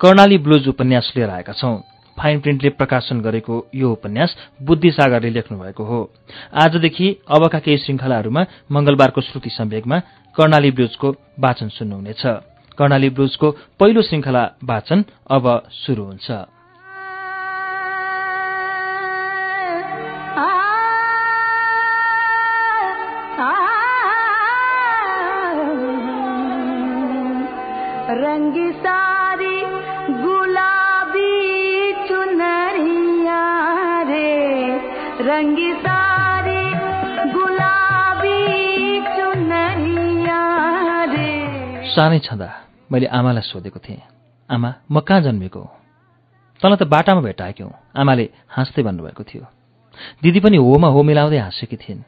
Karnali blues उपन्यास लिएर आएका छौं। फाइन प्रिन्टले प्रकाशन गरेको यो उपन्यास बुद्धिसागरले लेख्नुभएको हो। आजदेखि अबका केही श्रृङ्खलाहरूमा मंगलबारको श्रुति सम्वेकमा कर्णाली ब्लुजको वाचन सुन्नुहुनेछ। कर्णाली ब्लुजको पहिलो श्रृङ्खला वाचन अब शुरू हुन्छ। सानै छँदा मैले आमालाई सोधेको थिएँ आमा म कहाँ जन्मेको तँलाई त बाटामा भेटाएक्यौ आमाले हाँस्दै भन्नुभएको थियो। दिदी पनि होमा हो मिलाउँदै हाँसेकी थिइन्।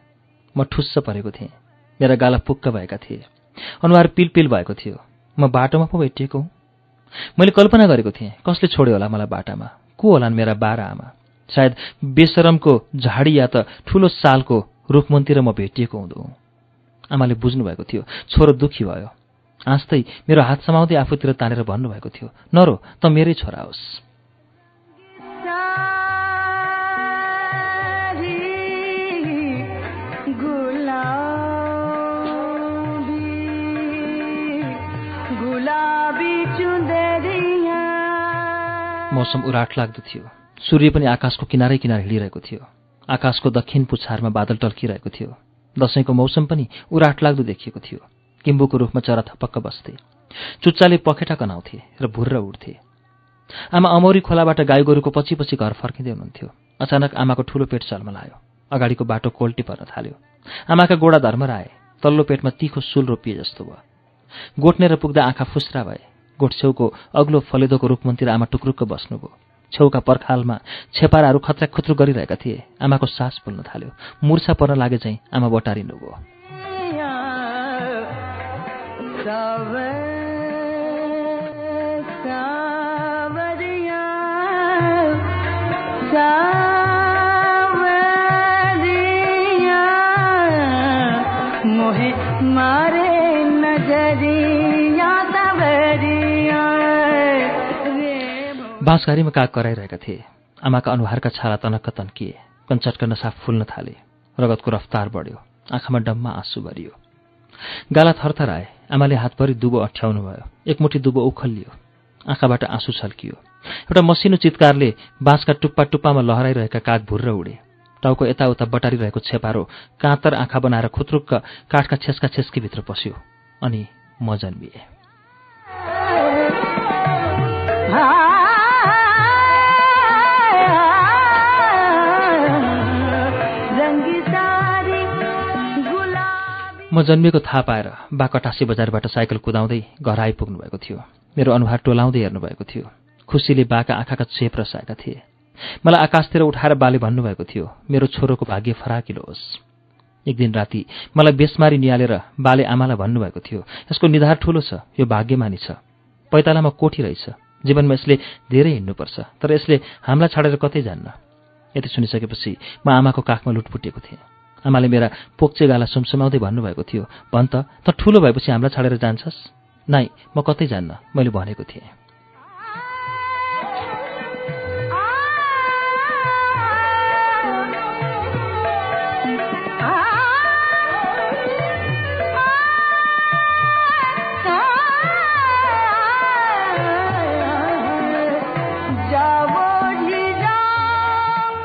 म ठुस्स परेको थिएँ। मेरा गाला पुक्क भएका थिए। अनुहार पिलपिल भएको थियो। म बाटोमा पो भेटिएको हुँ। मैले कल्पना गरेको थिएँ कसले छोड्यो होला मलाई बाटामा? को होलान् मेरा बाह्र आमा? सायद बेसरमको झाडी या त ठूलो सालको रुखमन्तिर म भेटिएको हुँदो आमाले बुझ्नुभएको थियो छोरो दुखी भयो। हाँस्दै मेरो हात समाउँदै आफूतिर तानेर भन्नुभएको थियो नरो त मेरै छोरा होस्। मौसम उराट लाग्दो थियो। सूर्य पनि आकाशको किनारै किनार हिँडिरहेको थियो। आकाशको दक्षिण पुछारमा बादल टल्किरहेको थियो। दसैँको मौसम पनि उराट लाग्दो देखिएको थियो। किम्बुको रूखमा चरा थपक्क बस्थे। चुच्चाले पखेटा कनाउँथे र भुर्र उड्थे आमा अमौरी खोलाबाट गाई गोरुको पछि पछि घर फर्किँदै हुनुहुन्थ्यो। अचानक आमाको ठूलो पेट चल्मलायो अगाडिको बाटो कोल्टी पर्न थाल्यो। आमाका गोडा धर्म आए तल्लो पेटमा तिखो सुल रोपिए जस्तो भयो। गोठनेर पुग्दा आँखा फुस्रा भए। गोठछेउको अग्लो फलेदोको रुखमन्तिर आमा टुक्रुक्क बस्नुभयो। छेउका पर्खालमा छेपाराहरू खत्रा खुत्रु गरिरहेका थिए। आमाको सास फुल्न थाल्यो। मुर्छा पर्न लागे चाहिँ आमा बटारिनुभयो। बाँसघारीमा काग कराइरहेका थिए। आमाका अनुहारका छाला तनक्क तन्किए कञ्चटका नसा फुल्न थाले। रगतको रफ्तार बढ्यो। आँखामा डम्मा आँसु भरियो। गाला थरथर आए आमाले हातभरि दुबो अठ्याउनु भयो एकमुठी दुबो उखल्लियो। आँखाबाट आँसु छल्कियो। एउटा मसिनो चितकारले बाँसका टुप्पा टुप्पामा लहराइरहेका काग भुर्र उडे। टाउको यताउता बटारिरहेको छेपारो काँतर आँखा बनाएर खुत्रुक्क काठका छेस्का छेस्कीभित्र पस्यो। अनि म जन्मिएँ। जन्मिएको थाहा पाएर बा कटासी बजारबाट साइकल कुदाउँदै घर आइपुग्नु भएको थियो। मेरो अनुहार टोलाउँदै हेर्नुभएको थियो। खुसीले बाका आँखाका चेप रसाएका थिए। मलाई आकाशतिर उठाएर बाले भन्नुभएको थियो मेरो छोरोको भाग्य फराकिलो होस् एक दिन राति मलाई बेसमारी निहालेर बाले आमालाई भन्नुभएको थियो यसको निधार ठूलो छ यो भाग्यमानी छ। पैतालामा कोठी रहेछ। जीवनमा यसले धेरै हिँड्नुपर्छ तर यसले हामीलाई छाडेर कतै जान्न यति सुनिसकेपछि म आमाको काखमा लुटपुटिएको थिएँ। आमाले मेरा पोक्चे गाला सुमसुमाउँदै भन्नुभएको थियो। भन् त त ठुलो भएपछि हामीलाई छाडेर जान्छस्? नाइ म कतै जान्न मैले भनेको थिएँ।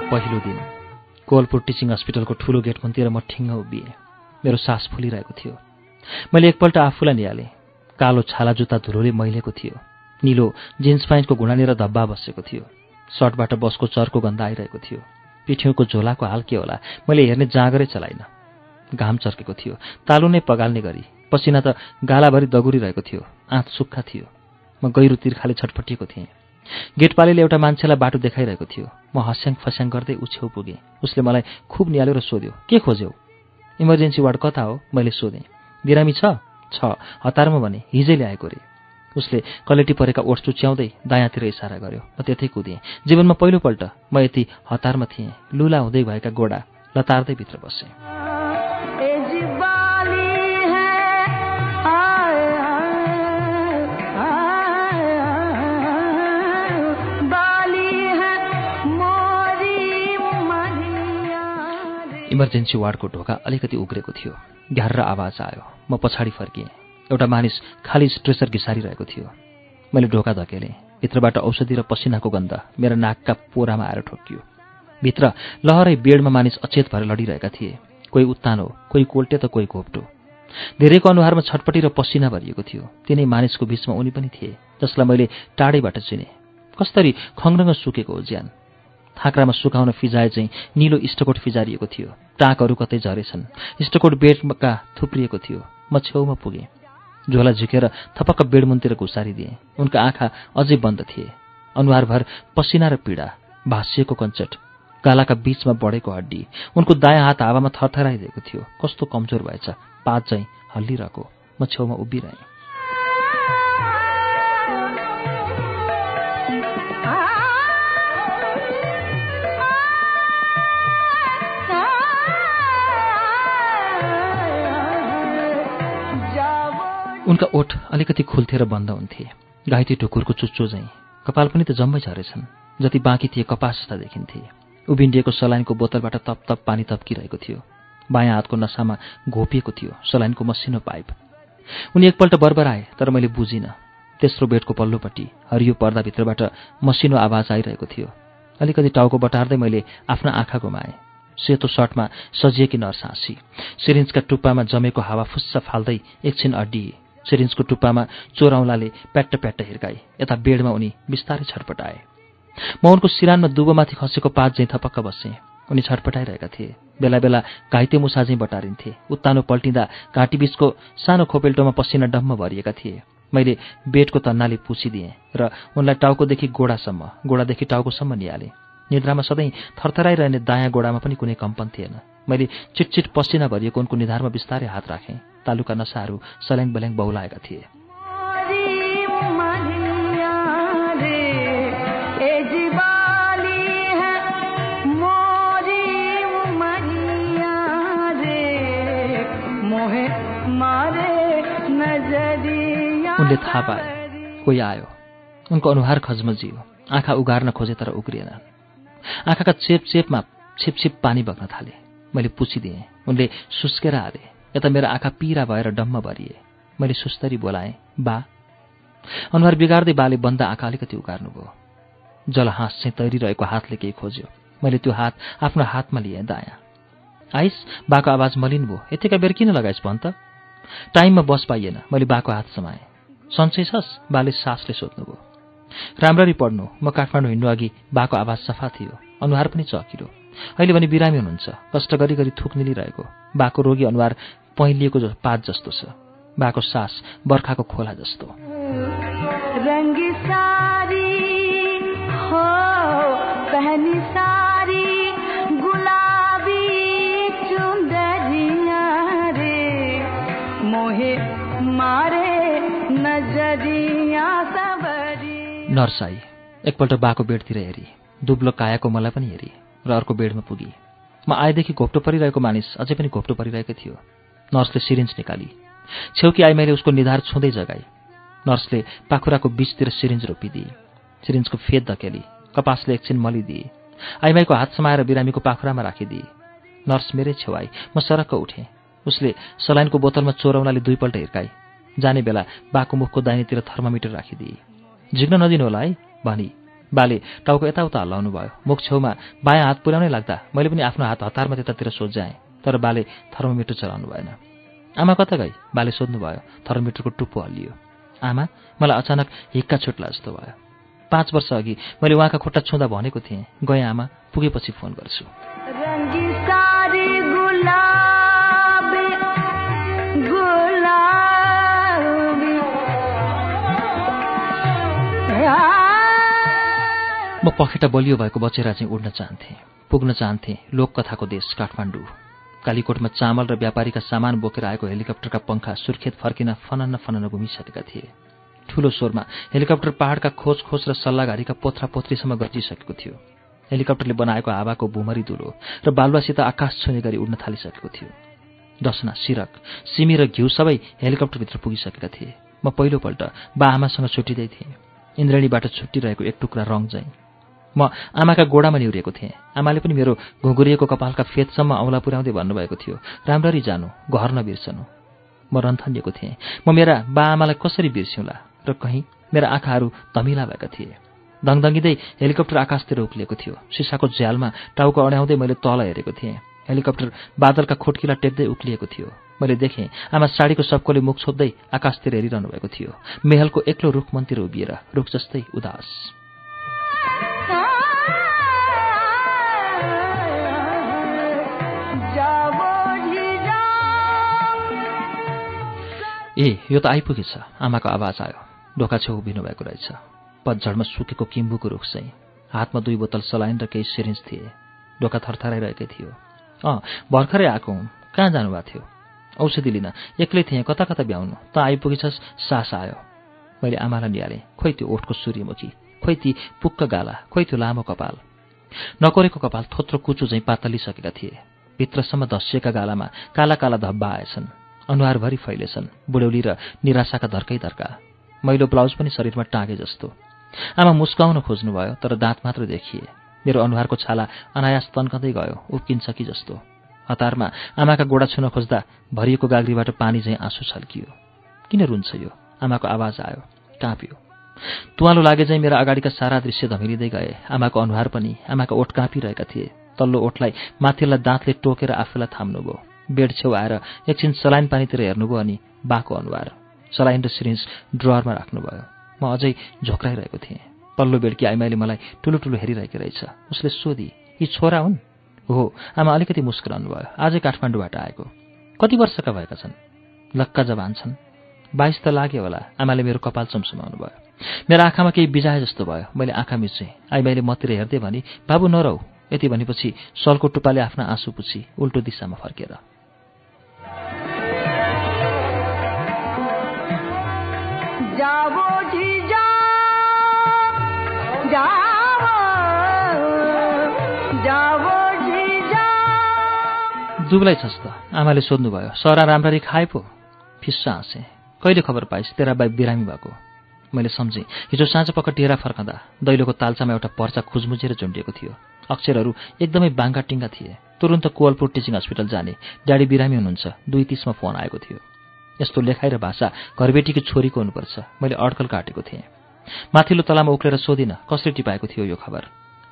पहिलो दिन। कोवलपुर टिचिङ हस्पिटलको ठुलो गेट मन्तिर म ठिङ्ग उभिएँ। मेरो सास फुलिरहेको थियो। मैले एकपल्ट आफूलाई निहालेँ। कालो छाला जुत्ता धुलोले मैलेको थियो। निलो जिन्स प्यान्टको घुँडानेर धब्बा बसेको थियो। सर्टबाट बसको चर्को गन्ध आइरहेको थियो। पिठ्यौँको झोलाको हाल के होला? मैले हेर्ने जाँगरै चलाइनँ। घाम चर्केको थियो। तालु नै पगाल्ने गरी। पसिना त गालाभरि दगुरिरहेको थियो। आँत सुक्खा थियो। म गहिरो तिर्खाले छटपटिएको थिएँ। गेटपालीले एउटा मान्छेलाई बाटो देखाइरहेको थियो। म हस्याङ फस्याङ गर्दै ऊ छेउ पुगेँ। उसले मलाई खुब निहाल्यो र सोध्यो के खोज्यौ? इमर्जेन्सी वार्ड कता हो? मैले सोधेँ। बिरामी छ? छ। हतारमा भने हिजै ल्याएको रे। उसले कलेटी परेका ओठ चुच्याउँदै दायाँतिर इसारा गर्यो। म त्यतै कुदेँ। जीवनमा पहिलोपल्ट म यति हतारमा थिएँ। लुला हुँदै भएका गोडा लतार्दै भित्र बसेँ। इमर्जेन्सी वार्डको ढोका अलिकति उग्रेको थियो। घ्यार आवाज आयो। म पछाडि फर्किएँ। एउटा मानिस खाली स्ट्रेसर घिसारिरहेको थियो। मैले ढोका धकेलेँ। भित्रबाट औषधि र पसिनाको गन्ध मेरा नाकका पोरामा आएर ठोक्कियो। भित्र लहरै बेडमा मानिस अचेत भएर लडिरहेका थिए। कोही उत्तानो कोही कोल्टे त कोही घोप्टो। धेरैको अनुहारमा छटपटी र पसिना भरिएको थियो। तिनै मानिसको बीचमा उनी पनि थिए जसलाई मैले टाढैबाट चिने। कस्तरी खङ्रङ्ग सुकेको हो ज्यान थाक्रामा सुकाउन फिजाए चाहिँ निलो इस्टकोट फिजारिएको थियो। टाँकहरू कतै झरेछन्। इस्टकोट बेडका थुप्रिएको थियो। म छेउमा पुगेँ। झोला झुकेर थपक्क बेडमुनतिर घुसारिदिएँ। उनका आँखा अझै बन्द थिए। अनुहारभर पसिना र पीडा। भाँसिएको कञ्चट। गालाका बीचमा बढेको हड्डी। उनको दायाँ हात हावामा थरथराइदिएको थियो। कस्तो कमजोर भएछ। पात चाहिँ हल्लिरहेको। म छेउमा उभिरहेँ। उनका ओठ अलिकति खुल्थे र बन्द हुन्थे। घाइते ढुकुरको चुच्चो झैँ कपाल पनि त जम्मै झरेछन् जति बाँकी थिए कपास जस्ता देखिन्थे। उभिन्डिएको सलाइनको बोतलबाट तप तप पानी तप्किरहेको थियो। बायाँ हातको नसामा घोपिएको थियो सलाइनको मसिनो पाइप। उनी एकपल्ट बर्बर आए तर मैले बुझिनँ। तेस्रो बेडको पल्लोपट्टि हरियो पर्दाभित्रबाट मसिनो आवाज आइरहेको थियो। अलिकति टाउको बटार्दै मैले आफ्ना आँखा गुमाएँ। सेतो सर्टमा सजिएकी नर्स हाँसी सिरिन्जका टुप्पामा जमेको हावा फुस्स फाल्दै एकछिन अड्डिए सिरिन्जको टुप्पामा चोरौँलाले प्याट्ट प्याट्ट हिर्काए। यता बेडमा उनी बिस्तारै छटपटाए। म उनको सिरानमा दुबोमाथि खसेको पात झैँ थपक्क बसेँ। उनी छटपटाइरहेका थिए। बेला बेला घाइते मुसा झैँ बटारिन्थे। उत्तानो पल्टिँदा घाँटीबीचको सानो खोपेल्टोमा पसिना डम्म भरिएका थिए। मैले बेडको तन्नाले पुछिदिएँ र उनलाई टाउकोदेखि गोडासम्म गोडादेखि टाउकोसम्म निहालेँ। निद्रामा सधैँ थरथराइरहने दायाँ गोडामा पनि कुनै कम्पन थिएन। मैले चिटचिट पसिना भरिएको उनको निधारमा बिस्तारै हात राखेँ। तालुका नसाहरू सल्याङ बल्याङ बहुलाएका थिए। उनले थाहा पाए कोही आयो। उनको अनुहार खजमजियो। आँखा उगार्न खोजे तर उग्रिएन आँखाका चेप चेपमा छिप छिप पानी बग्न थाले। मैले पुछिदिएँ। उनले सुस्केर हाले यता मेरो आँखा पिरा भएर डम्म भरिए। मैले सुस्तरी बोलाएँ बा। अनुहार बिगार्दै बाले बन्द आँखा अलिकति उगार्नुभयो जल हाँस चाहिँ तैरिरहेको हातले केही खोज्यो। मैले त्यो हात आफ्नो हातमा लिएँ दायाँ। आइस बाको आवाज मलिन भयो। यतिका बेर किन लगाइस् भन् त? टाइममा बस पाइएन। मैले बाको हात समाएँ। सन्चै छस्? बाले सासले सोध्नुभयो। राम्ररी पढ्नु। म काठमाडौँ हिँड्नु अघि बाको आवाज सफा थियो। अनुहार पनि चकिलो। अहिले भने बिरामी हुनुहुन्छ। कष्ट गरी गरी थुक निलिरहेको। बाको रोगी अनुहार पहिलिएको पात जस्तो छ। बाको सास बर्खाको खोला जस्तो। रंग सारी हो पहनी सारी गुलाबी चुंदरिया रे मोहे मारे नजरिया सबरी। नर्स आई एकपल्ट बाको बेडतिर हेरी। दुब्लो कायाको मलाई पनि हेरी। र अर्को बेडमा पुगी। म आएदेखि घोप्टो परिरहेको मानिस अझै पनि घोप्टो परिरहेकै थियो। नर्सले सिरिन्ज निकाली। छेउकी आई मैले उसको निधार छुँदै जगाएँ नर्सले पाखुराको बीचतिर सिरिन्ज रोपिदिए। सिरिन्जको फेद धकेली कपासले एकछिन मलिदिए। आइमाईको हात समाएर बिरामीको पाखुरामा राखिदिए। नर्स मेरै छेउ आई म सरक्क उठेँ। उसले सलाइनको बोतलमा चोरौनाले दुईपल्ट हिर्काई। जाने बेला बाको मुखको दाहिनेतिर थर्मामिटर राखिदिए। झिक्न नदिनु होला है भनी। बाले टाउको यताउता हल्लाउनु भयो। मुख छेउमा बायाँ हात पुर्याउनै लाग्दा मैले पनि आफ्नो हात हतारमा त्यतातिर सोझ्याएँ तर बाले थर्मोमिटर चलाउनु भएन। आमा कता गई? बाले सोध्नुभयो। थर्मोमिटरको टुप्पो हल्लियो। आमा मलाई अचानक हिक्का छुट्ला जस्तो भयो। पाँच वर्ष अघि मैले उहाँका खुट्टा छुँदा भनेको थिएँ गएँ आमा पुगेपछि फोन गर्छु। म पखेटा बलियो भएको बचेरा चाहिँ उड्न चाहन्थेँ पुग्न चाहन्थेँ लोककथाको देश काठमाडौँ। कालीकोटमा चामल र व्यापारीका सामान बोकेर आएको हेलिकप्टरका पङ्खा सुर्खेत फर्किन फनन्न फनन्न घुमिसकेका थिए। ठूलो स्वरमा हेलिकप्टर पहाडका खोज खोज र सल्लाहघारीका पोथ्रा पोथ्रीसम्म गजिसकेको थियो। हेलिकप्टरले बनाएको हावाको भुमरी दुलो र बालुवासित आकाश छुने गरी उड्न थालिसकेको थियो। दसना सिरक सिमी र घिउ सबै हेलिकप्टरभित्र पुगिसकेका थिए। म पहिलोपल्ट बा आमासँग छुट्टिँदै थिएँ। इन्द्रणीबाट छुट्टिरहेको एक टुक्रा रङ चाहिँ म आमाका गोडामा निहुरिएको थिएँ। आमाले पनि मेरो घुँघुरिएको कपालका फेदसम्म औँला पुर्याउँदै भन्नुभएको थियो राम्ररी जानु घर नबिर्सनु। म रन्थनिएको थिएँ। म मेरा बा आमालाई कसरी बिर्स्यौँला र कहीँ मेरा आँखाहरू धमिला भएका थिए। दङदङ्गिँदै हेलिकप्टर आकाशतिर उक्लिएको थियो। सिसाको झ्यालमा टाउको अड्याउँदै मैले तल हेरेको थिएँ। हेलिकप्टर बादलका खोटकिला टेक्दै उक्लिएको थियो। मैले देखेँ आमा साडीको सबकोले मुख छोप्दै आकाशतिर हेरिरहनु भएको थियो। मेहलको एक्लो रुख मन्तिर उभिएर रुख जस्तै उदास। ए यो त आइपुगेछ। आमाको आवाज आयो। ढोका छेउ उभिनु भएको रहेछ। पतझडमा सुकेको किम्बुको रुख चाहिँ। हातमा दुई बोतल सलाइन र केही सिरिन्ज थिए। ढोका थरथराइरहेकै थियो। अँ भर्खरै आएको हुँ। कहाँ जानुभएको थियो? औषधि लिन। एक्लै थिएँ। कता कता भ्याउनु? त आइपुगेछस्। सास आयो। मैले आमालाई निहालेँ। खोइ त्यो ओठको सूर्यमुखी? खोइ ती पुक्क गाला? खोइ त्यो लामो कपाल? नकोरेको कपाल थोत्रो कुचो झैँ पातलिसकेका थिए। भित्रसम्म धसिएका गालामा काला काला धब्बा आएछन्। अनुहारभरि फैलेछन् बुढौली र निराशाका धर्कै धर्का। मैलो ब्लाउज पनि शरीरमा टाँगे जस्तो। आमा मुस्काउन खोज्नुभयो तर दाँत मात्र देखिए। मेरो अनुहारको छाला अनायास तन्कँदै गयो उब्किन्छ कि जस्तो। हतारमा आमाका गोडा छुन खोज्दा भरिएको गाग्रीबाट पानी झैँ आँसु छल्कियो। किन रुन्छ यो? आमाको आवाज आयो काँप्यो। तुवालो लागे चाहिँ मेरो अगाडिका सारा दृश्य धमिलिँदै गए। आमाको अनुहार पनि आमाका ओठ काँपिरहेका थिए। तल्लो ओठलाई माथिल्ला दाँतले टोकेर आफूलाई थाम्नुभयो। बेड छेउ आएर एकछिन सलाइन पानीतिर हेर्नुभयो अनि बाको अनुहार। सलाइन र सिरिन्ज ड्रवरमा राख्नुभयो। म अझै झोक्राइरहेको थिएँ। पल्लो बेडकी आइमाईले मलाई ठुलो ठुलो हेरिरहेको रहेछ। उसले सोधी यी छोरा हुन्? हो आमा अलिकति मुस्कुराउनु भयो आजै काठमाडौँबाट आएको। कति वर्षका भएका छन्? लक्का जवान छन्। बाइस त लाग्यो होला। आमाले मेरो कपाल चम्सुमाउनु भयो मेरो आँखामा केही बिजाए जस्तो भयो। मैले आँखा मिच्चेँ। आइमाईले मतिर हेर्दै भने बाबु नरौ यति भनेपछि सलको टुप्पाले आफ्ना आँसु पुछी उल्टो दिशामा फर्केर। जाओ जी जाओ जाओ जाओ जी जाओ दुब्लाई छस् त आमाले सोध्नुभयो सरा राम्ररी खाए पो? फिस्सा हाँसे। कहिले खबर पाइस्? तेरा बाई बिरामी भएको। मैले सम्झेँ हिजो साँझ पक्क टेरा फर्कँदा दैलोको तालचामा एउटा पर्चा खुजमुझेर झुन्डिएको थियो। अक्षरहरू एकदमै बाङ्गा टिङ्गा थिए। तुरुन्त कोवलपुर टिचिङ हस्पिटल जाने। ड्याडी बिरामी हुनुहुन्छ। दुई तिसमा फोन आएको थियो। यस्तो लेखाइ र भाषा घरबेटीकी छोरीको हुनुपर्छ। मैले अड्कल काटेको थिएँ। माथिल्लो तलामा उक्लेर सोधिनँ कसले टिपाएको थियो यो खबर?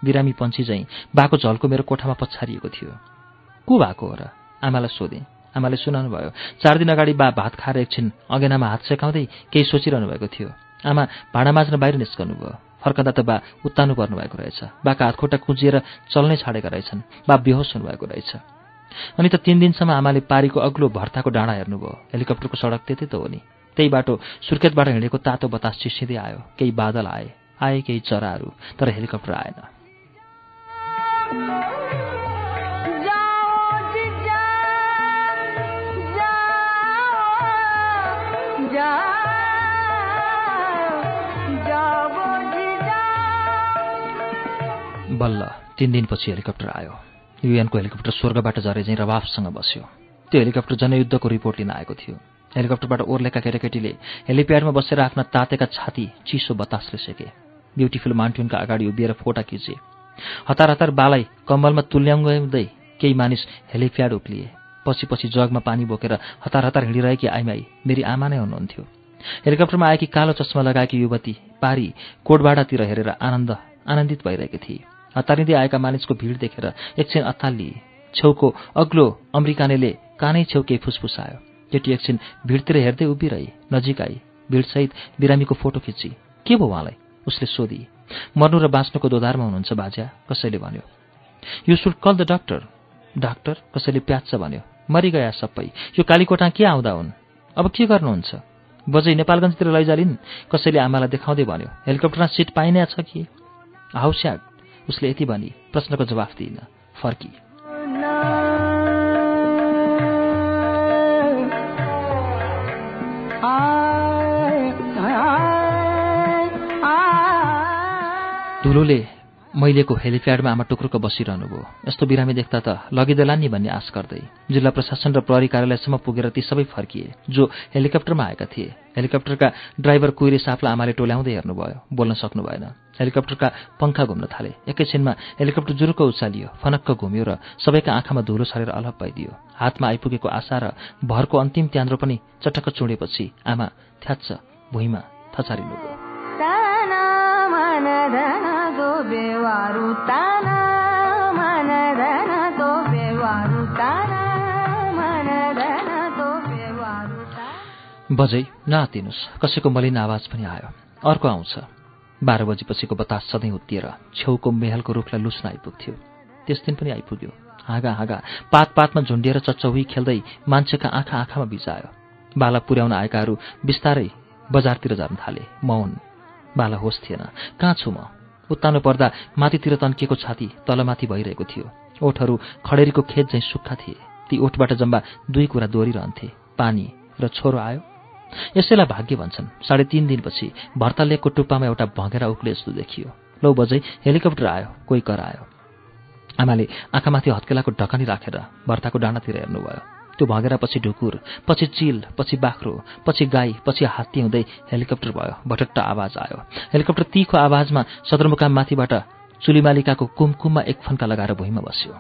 बिरामी पन्छी झैँ बाको झल्को मेरो कोठामा पछारिएको थियो। को भएको हो र? आमालाई सोधेँ। आमाले सुनाउनु भयो चार दिन अगाडि बा भात खाएर एकछिन अगेनामा हात सेकाउँदै केही सोचिरहनु भएको थियो। आमा भाँडा माझ्न बाहिर निस्कनु भयो फर्कँदा त बा उत्तानु पर्नु भएको रहेछ। बाका हातखुट्टा कुजिएर चल्नै छाडेका रहेछन्। बा बेहोस हुनुभएको रहेछ। अनि त तिन दिनसम्म आमाले पारीको अग्लो भर्ताको डाँडा हेर्नुभयो। हेलिकप्टरको सडक त्यति त हो नि। त्यही बाटो सुर्खेतबाट हिँडेको तातो बतास चिसिँदै आयो। केही बादल आए आए केही चराहरू तर हेलिकप्टर आएन। बल्ल तिन दिनपछि हेलिकप्टर आयो। युएनको हेलिकप्टर स्वर्गबाट झरे चाहिँ रवाफसँग बस्यो। त्यो हेलिकप्टर जनयुद्धको रिपोर्ट लिन आएको थियो। हेलिकप्टरबाट ओर्लेका केटाकेटीले हेलिप्याडमा बसेर आफ्ना तातेका छाती चिसो बतासले सेके। ब्युटिफुल माउन्टेनका अगाडि उभिएर फोटा खिचे। हतार हतार बालाई कम्बलमा तुल्याउँदै केही मानिस हेलिप्याड उक्लिए। पछि पछि जगमा पानी बोकेर हतार हतार हिँडिरहेकी आइमाई मेरी आमा नै हुनुहुन्थ्यो। हेलिकप्टरमा आएकी कालो चस्मा लगाएकी युवती पारी कोटबाडातिर हेरेर आनन्द आनन्दित भइरहेकी थिए। हतारिँदै आएका मानिसको भिड देखेर एकछिन अत्तालिए छेउको अग्लो अमेरिकानेले कानै छेउ केही फुसफुसायो। केटी एकछिन भिडतिर हेर्दै उभिरही नजिक आई भिडसहित बिरामीको फोटो खिची। के भयो उहाँलाई? उसले सोधी। मर्नु र बाँच्नुको दोधारमा हुनुहुन्छ बाज्या कसैले भन्यो। You should call the doctor doctor? कसैले प्याच्छ भन्यो। मरिगया सबै। यो कालीकोटा के आउँदा हुन्? अब के गर्नुहुन्छ? बजै नेपालगञ्जतिर लैजालिन्? कसैले आमालाई देखाउँदै भन्यो। हेलिकप्टरमा सिट पाइने छ कि? हाउस्याग उसले यति भनी प्रश्नको जवाफ दिइन फर्की। धुलोले मैलेको हेलिप्याडमा आमा टुक्रुको बसिरहनु भयो। यस्तो बिरामी देख्दा त लगिदेला नि भन्ने आश गर्दै जिल्ला प्रशासन र प्रहरी कार्यालयसम्म पुगेर ती सबै फर्किए जो हेलिकप्टरमा आएका थिए। हेलिकप्टरका ड्राइभर कुइरे सापलाई आमाले टोल्याउँदै हेर्नुभयो बोल्न सक्नु भएन। हेलिकप्टरका पङ्खा घुम्न थाले। एकैछिनमा हेलिकप्टर जुरुक्क उचालियो फनक्क घुम्यो र सबैका आँखामा धुलो छरेर अलप पाइदियो हातमा आइपुगेको आशा र भरको अन्तिम त्यान्द्रो पनि चटक्क चुडेपछि आमा थ्याच्छ भुइँमा थचारिनुभयो बजै नआतिनुहोस् कसैको मलिन आवाज पनि आयो। अर्को आउँछ। बाह्र बजीपछिको बतास सधैँ उत्तिएर छेउको मेहलको रुखलाई लुस्न आइपुग्थ्यो। त्यस दिन पनि आइपुग्यो। हाँगा हाँगा पात पातमा झुन्डिएर चच्चौही खेल्दै मान्छेका आँखा आँखामा बिजायो बाला पुर्याउन आएकाहरू बिस्तारै बजारतिर जान थाले। मौन। बाला होस थिएन। कहाँ छु म? उत्तानो पर्दा माथितिर तन्किएको छाती तलमाथि भइरहेको थियो। ओठहरू खडेरीको खेत झैँ सुक्खा थिए। ती ओठबाट जम्बा दुई कुरा दोहोरिरहन्थे पानी र छोरो आयो। यसैलाई भाग्य भन्छन् साढे तिन दिनपछि भर्ता लेकको टुप्पामा एउटा भँगेरा उक्ले जस्तो देखियो। लौ बजै हेलिकप्टर आयो कोही कर आयो। आमाले आँखामाथि हत्केलाको ढकनी राखेर भर्ताको डाँडातिर हेर्नुभयो। त्यो भँगेरा पछि ढुकुर पछि चिल पछि बाख्रो पछि गाई पछि हात्ती हुँदै हेलिकप्टर भयो। भटट्ट आवाज आयो। हेलिकप्टर तीखो आवाजमा सदरमुकाम माथिबाट चुलीमालिकाको कुमकुममा एक फन्का लगाएर भुइँमा बस्यो।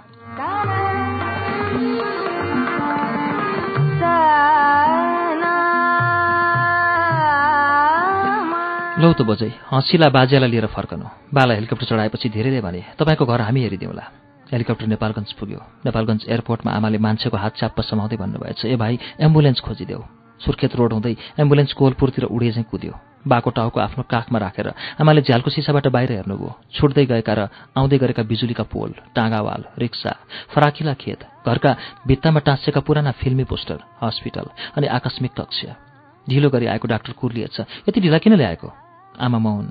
लौ त बजै हँसिला बाजेलाई लिएर फर्कनु। बाला हेलिकप्टर चढाएपछि धेरैले भने तपाईँको घर हामी हेरिदिउँला। हेलिकप्टर नेपालगञ्ज पुग्यो। नेपालगञ्ज एयरपोर्टमा आमाले मान्छेको हात च्याप्प समाउँदै भन्नुभएछ ए भाइ एम्बुलेन्स खोजिदेऊ। सुर्खेत रोड हुँदै एम्बुलेन्स कोलपुरतिर उडे चाहिँ कुद्यो। बाको टाउको आफ्नो काखमा राखेर आमाले झ्यालको सिसाबाट बाहिर हेर्नुभयो। छुट्दै गएका र आउँदै गरेका बिजुलीका पोल टाँगावाल रिक्सा फराकिला खेत घरका भित्तामा टाँसिएका पुराना फिल्मी पोस्टर हस्पिटल अनि आकस्मिक कक्ष्य ढिलो गरी आएको डाक्टर कुर्लिएछ यति ढिला किन ल्याएको? आमा मौन।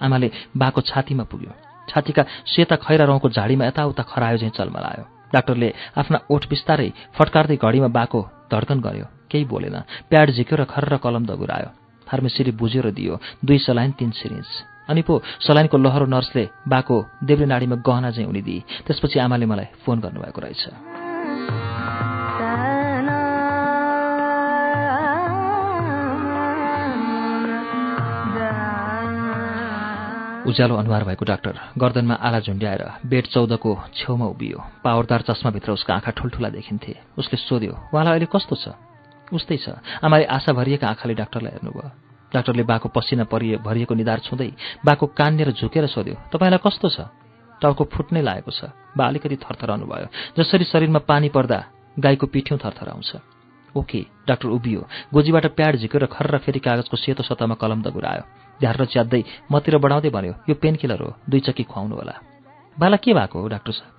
आमाले बाको छातीमा पुग्यो। छातीका सेता खैरा रौँको झाडीमा यताउता खरायो झैँ चलमलायो डाक्टरले आफ्ना ओठ बिस्तारै फटकार्दै घडीमा बाको धड्कन गर्यो। केही बोलेन। प्याड झिक्यो र खर्र कलम दगुरायो। फार्मेसीले बुझ्यो र दियो दुई सलाइन तिन सिरिन्ज। अनि पो सलाइनको लहरो नर्सले बाको देब्रे नाडीमा गहना चाहिँ उनिदिए त्यसपछि आमाले मलाई फोन गर्नुभएको रहेछ। उज्यालो अनुहार भएको डाक्टर गर्दनमा आला झुन्ड्याएर बेड चौधको छेउमा उभियो। पावरदार चस्माभित्र उसका आँखा ठुल्ठुला देखिन्थे। उसले सोध्यो उहाँलाई अहिले कस्तो छ? उस्तै छ। आमाले आशा भरिएका आँखाले डाक्टरलाई हेर्नुभयो। डाक्टरले बाको पसिना परिए भरिएको निधार छुँदै बाको कान्नेर झुकेर सोध्यो तपाईँलाई कस्तो छ? टाउको फुट्नै लागेको छ। बा अलिकति थरथराउनु भयो जसरी शरीरमा पानी पर्दा गाईको पिठ्यौँ थरथराउँछ। ओके डाक्टर उभियो। गोजीबाट प्याड झिकेर खर्र फेरि कागजको सेतो सतहमा कलम दगुरायो। ध्यार च्यात्दै मतिर बढाउँदै भन्यो यो पेन किलर हो दुई चक्की खुवाउनु होला बाला के भएको हो डाक्टर साहब?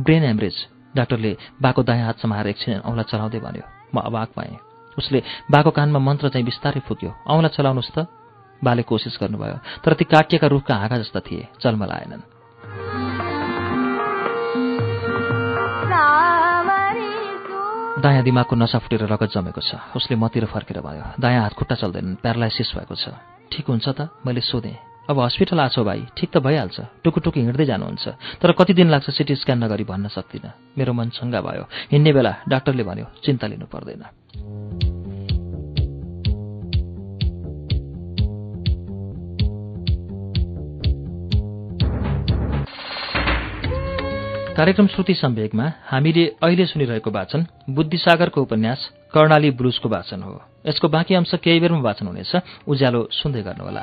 ब्रेन एमरेज डाक्टरले बाको दायाँ हात समाएर एकछिन औँला चलाउँदै भन्यो म अवाक पाएँ उसले बाको कानमा मन्त्र चाहिँ बिस्तारै फुक्यो औँला चलाउनुहोस् त। बाले कोसिस गर्नुभयो तर ती काटिएका रुखका हाँगा जस्ता थिए चलमलाएनन् दायाँ दिमागको नसा फुटेर रगत जमेको छ। उसले मतिर फर्केर भयो दायाँ हात खुट्टा चल्दैनन् प्यारालाइसिस भएको छ। ठिक हुन्छ त? मैले सोधेँ। अब हस्पिटल आछौ भाइ। ठिक त भइहाल्छ। टुकुटुकु हिँड्दै जानुहुन्छ। तर कति दिन लाग्छ सिटी स्क्यान नगरी भन्न सक्दिनँ? मेरो मन छङ्गा भयो। हिँड्ने बेला डाक्टरले भन्यो चिन्ता लिनु पर्दैन। कार्यक्रम श्रुति सम्वेकमा हामीले अहिले सुनिरहेको वाचन बुद्धिसागरको उपन्यास कर्णाली ब्लुजको वाचन हो। यसको बाँकी अंश केही बेरमा वाचन हुनेछ। उज्यालो सुन्दै गर्नुहोला।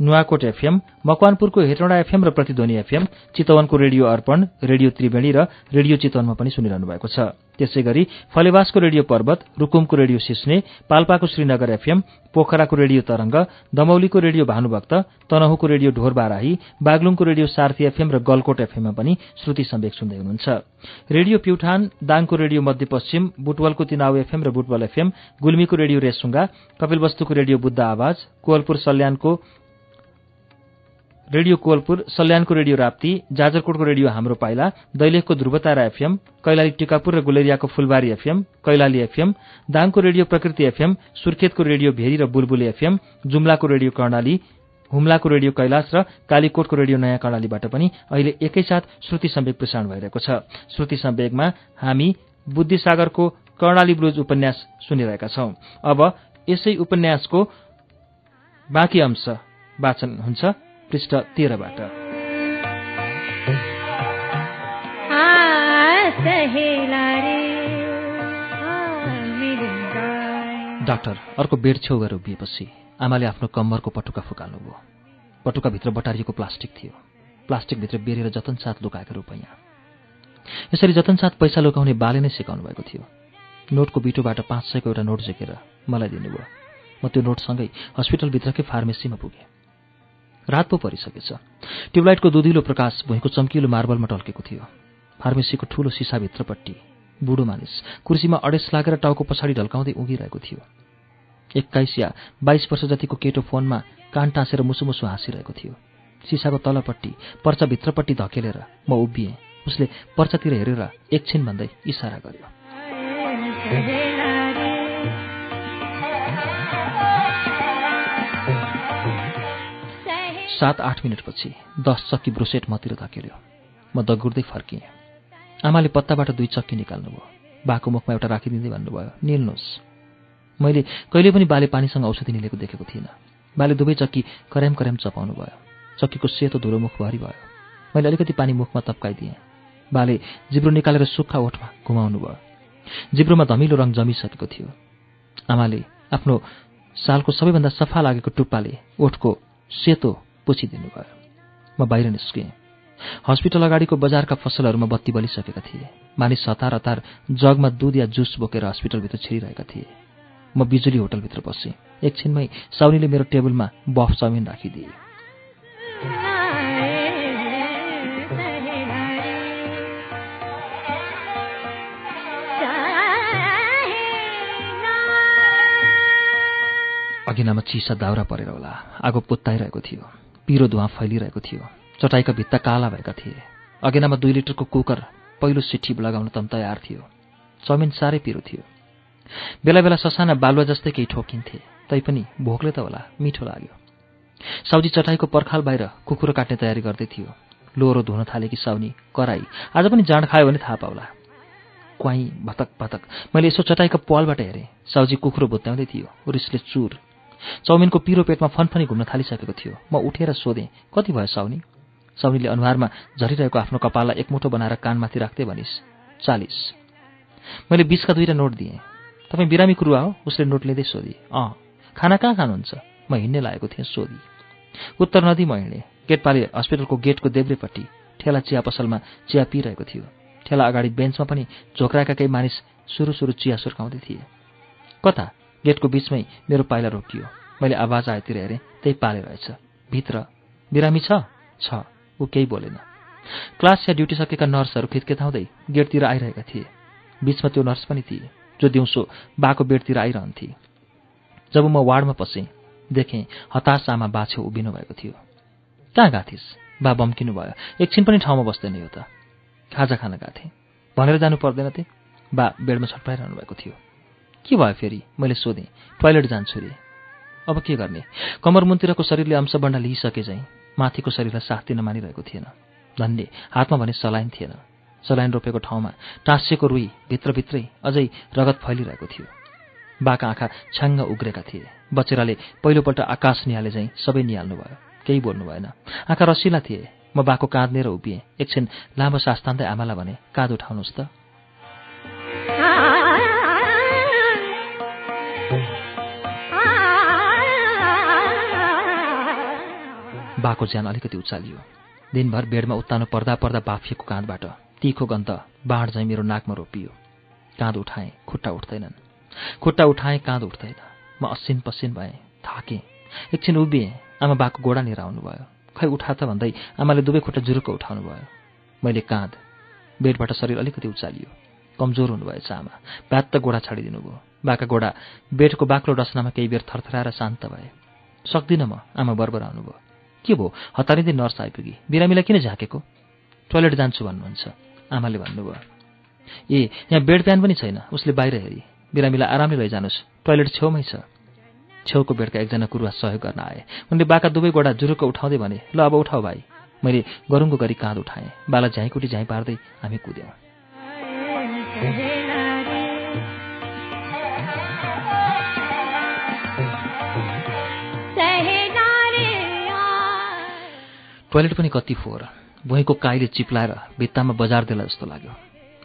नुवाकोट एफएम मकवानपुरको हेटौँडा एफएम र प्रतिध्वनि एफएम चितवनको रेडियो अर्पण रेडियो त्रिवेणी र रेडियो चितवनमा पनि सुनिरहनु भएको छ। त्यसै गरी फलेवासको रेडियो पर्वत रुकुमको रेडियो सिस्ने पाल्पाको श्रीनगर एफएम पोखराको रेडियो तरंग दमौलीको रेडियो भानुभक्त तनहुको रेडियो ढोर बाराही बागलुङको रेडियो सार्थी एफएम र गलकोट एफएममा पनि श्रुति सम्वेक सुन्दै हुनुहुन्छ। रेडियो प्युठान दाङको रेडियो मध्यपश्चिम बुटवलको तिनाउ एफएम र बुटवल एफएम गुल्मीको रेडियो रेसुङ्गा कपिलवस्तुको रेडियो बुद्ध आवाज कोवलपुर सल्यानको रेडियो कोवलपुर सल्यानको रेडियो राप्ती जाजरकोटको रेडियो हाम्रो पाइला दैलेखको ध्रुवतारा एफएम कैलाली टिकापुर र गुलेरियाको फुलबारी एफएम कैलाली एफएम दाङको रेडियो प्रकृति एफएम सुर्खेतको रेडियो भेरी र बुलबुले एफएम जुम्लाको रेडियो कर्णाली हुम्लाको रेडियो कैलाश र कालीकोटको रेडियो नयाँ कर्णालीबाट पनि अहिले एकैसाथ श्रुति सम्वेक प्रसारण भइरहेको छ। श्रुति सम्वेकमा हामी बुद्धिसागरको कर्णाली ब्लुज उपन्यास सुनिरहेका छौं। अब यसै उपन्यासको बाँकी अंश वाचन हुन्छ। पृष्ठ तेह्रबाट। डाक्टर अर्को बेड छेउ गएर उभिएपछि आमाले आफ्नो कम्मरको पटुका फुकाल्नुभयो। पटुकाभित्र बटारिएको प्लास्टिक थियो। प्लास्टिकभित्र बेरेर जतनसाथ लुकाएका रुपैयाँ। यसरी जतनसाथ पैसा लुकाउने बाले नै सिकाउनु भएको थियो। नोटको बिटोबाट पाँच सयको एउटा नोट झेकेर मलाई दिनुभयो। म त्यो नोटसँगै हस्पिटलभित्रकै फार्मेसीमा पुगेँ। रात पो परिसकेछ ट्युबलाइटको दुधिलो प्रकाश भुइँको चम्किलो मार्बलमा टल्केको थियो फार्मेसीको ठूलो सिसाभित्रपट्टि बुढो मानिस कुर्सीमा अडेस लागेर टाउको पछाडि ढल्काउँदै उगिरहेको थियो एक्काइस या बाइस वर्ष जतिको केटो फोनमा कान टाँसेर मुसु मुसु हाँसिरहेको थियो सिसाको तलपट्टि पर्चा भित्रपट्टि धकेलेर म उभिएँ उसले पर्चातिर हेरेर एकछिन भन्दै इसारा गर्यो सात आठ मिनटपछि दस चक्की ब्रोसेट मतिर धकेल्यो। म दगुर्दै फर्किएँ। आमाले पत्ताबाट दुई चक्की निकाल्नुभयो। बाको मुखमा एउटा राखिदिँदै भन्नुभयो निल्नुहोस्। मैले कहिले पनि बाले पानीसँग औषधि निलेको देखेको थिइनँ। बाले दुवै चक्की कर्याम कर्याम चपाउनु भयो चक्कीको सेतो धुलो मुखभरि भयो। मैले अलिकति पानी मुखमा तप्काइदिएँ। बाले जिब्रो निकालेर सुक्खा ओठमा घुमाउनु भयो जिब्रोमा धमिलो रङ जमिसकेको थियो। आमाले आफ्नो सालको सबैभन्दा सफा लागेको टुप्पाले ओठको सेतो पुछिदिनु भयो म बाहिर निस्केँ। हस्पिटल अगाडिको बजारका फसलहरूमा बत्ती बलिसकेका थिए। मानिस हतार हतार जगमा दुध या जुस बोकेर हस्पिटलभित्र छिरिरहेका थिए। म बिजुली होटलभित्र बसेँ। एकछिनमै साउनीले मेरो टेबलमा बफ चाउमिन राखिदिए। अघिनामा चिसा दाउरा परेर होला। आगो पुत्ताइरहेको थियो। पिरो धुवा फैलिरहेको थियो। चटाइका भित्ता काला भएका थिए। अघिनामा दुई लिटरको कुकर पहिलो सिठी लगाउन तम तयार थियो। चाउमिन साह्रै पिरो थियो। बेला बेला ससाना बालुवा जस्तै केही ठोकिन्थे। तैपनि भोकले त होला मिठो लाग्यो। साउजी चटाइको पर्खाल बाहिर कुकुरो काट्ने तयारी गर्दै थियो। लोरो धुन थालेकी साउनी कराई आज पनि जाँड खायो भने थाहा पाउला। क्वाइ भतक भतक। मैले यसो चटाइको पालबाट हेरेँ। साउजी कुखुरो भुत्याउँदै थियो। रिसले चुर चाउमिनको पिरो पेटमा फनफनी घुम्न थालिसकेको थियो। म उठेर सोधेँ कति भयो साउनी? साउनीले अनुहारमा झरिरहेको आफ्नो कपाललाई एकमुठो बनाएर कानमाथि राख्दै भनिस् चालिस. मैले बिसका दुईवटा नोट दिएँ। तपाईँ बिरामी कुरुवा हो? उसले नोट लिँदै सोधी अँ खाना कहाँ खानुहुन्छ? म हिँड्ने लागेको थिएँ सोधी। उत्तर नदी म हिँडेँ। गेटपाले हस्पिटलको गेटको देब्रेपट्टि ठेला चिया पसलमा चिया पिइरहेको थियो। ठेला अगाडि बेन्चमा पनि झोक्राएका केही मानिस सुरु सुरु चिया सुर्काउँदै थिए। कता? गेटको बिचमै मेरो पाइला रोकियो। मैले आवाज आएतिर हेरेँ त्यही पाले रहेछ। भित्र बिरामी छ? छ। ऊ केही बोलेन। क्लास या ड्युटी सकेका नर्सहरू खितकेताउँदै गेटतिर आइरहेका थिए। बिचमा त्यो नर्स पनि थिए जो दिउँसो बाको बेडतिर आइरहन्थे। जब म वार्डमा पसेँ देखेँ हतास आमा बाछेउ उभिनु भएको थियो। कहाँ गाथिस् बा बम्किनु भयो। एकछिन पनि ठाउँमा बस्दैन यो त। खाजा खान गएको थिएँ भनेर जानु पर्दैन थिएँ बा बेडमा छटपाइरहनु भएको थियो। के भयो फेरि? मैले सोधेँ। टोइलेट जान्छु रे। अब के गर्ने? कमर मुन्तिरको शरीरले अंश बन्डा लिइसके चाहिँ माथिको शरीरलाई साथ दिन मानिरहेको थिएन। धन्य हातमा भने सलाइन थिएन। सलाइन रोपेको ठाउँमा टाँसिएको रुई भित्रभित्रै अझै रगत फैलिरहेको थियो। बाका आँखा छ्याङ्ग उग्रेका थिए। बचेराले पहिलोपल्ट आकाश निहाले झैँ सबै निहाल्नु भयो केही बोल्नु भएन। आँखा रसिला थिए। म बाको काँध्नेर उभिएँ। एकछिन लामो सास तान्दै आमालाई भने काँध उठाउनुहोस् त। बाको ज्यान अलिकति उचालियो। दिनभर बेडमा उत्तानो पर्दा पर्दा बाफिएको काँधबाट तिखो गन्ध बाँड झैँ मेरो नाकमा रोपियो। काँध उठाएँ खुट्टा उठ्दैनन्। खुट्टा उठाएँ काँध उठ्दैन। म असिन पसिन भएँ थाकेँ। एकछिन उभिएँ आमा बाको गोडा लिएर आउनुभयो। खै उठा त भन्दै आमाले दुवै खुट्टा जुरुक्क उठाउनु भयो मैले काँध बेडबाट शरीर अलिकति उचालियो। कमजोर हुनुभएछ आमा। प्यात्त गोडा छाडिदिनु भयो। बाका गोडा बेडको बाक्लो डसनामा केही बेर थरथराएर शान्त भए। सक्दिनँ म आमा बर्बर आउनुभयो के भयो? हतारिँदै नर्स आइपुगी। बिरामीलाई किन झाँकेको? टोइलेट जान्छु भन्नुहुन्छ। आमाले भन्नुभयो। ए यहाँ बेड प्यान पनि छैन। उसले बाहिर हेरी। बिरामीलाई आरामले लैजानुहोस्। टोइलेट छेउमै छ। छेउको बेडका एकजना कुरुवा सहयोग गर्न आए। उनले बाका दुवै गोडा जुरुक्क उठाउँदै भने ल अब उठाऊ भाइ। मैले गरुङको गरी काँध उठाएँ। बाला झ्याइकुटी झ्याइ पार्दै हामी कुद्यौँ। टोइलेट पनि कति फोहोर भुइँको काईले चिप्लाएर भित्तामा बजार देला जस्तो लाग्यो।